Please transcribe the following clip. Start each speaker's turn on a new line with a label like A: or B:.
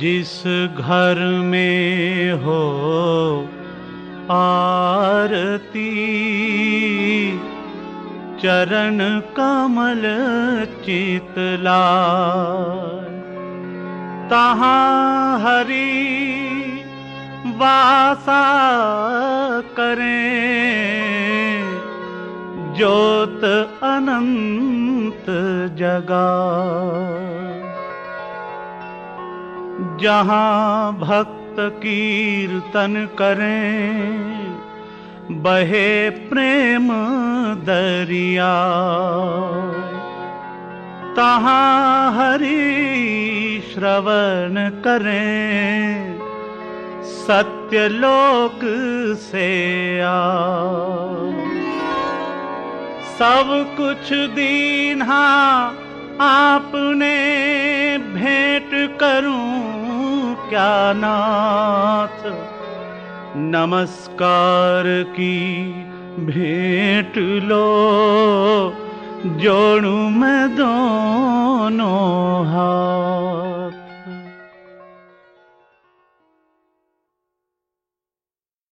A: जिस घर में हो आरती चरण कमल चितला तहाँ हरि वासा करें ज्योत अनंत जगा जहाँ भक्त कीर्तन करें, बहे प्रेम दरिया। तहाँ हरि श्रवण करें सत्यलोक से आ। सब कुछ दीन्हा आपने भेंट करूँ नाथ नमस्कार की भेंट लो जोड़ू मैं दोनों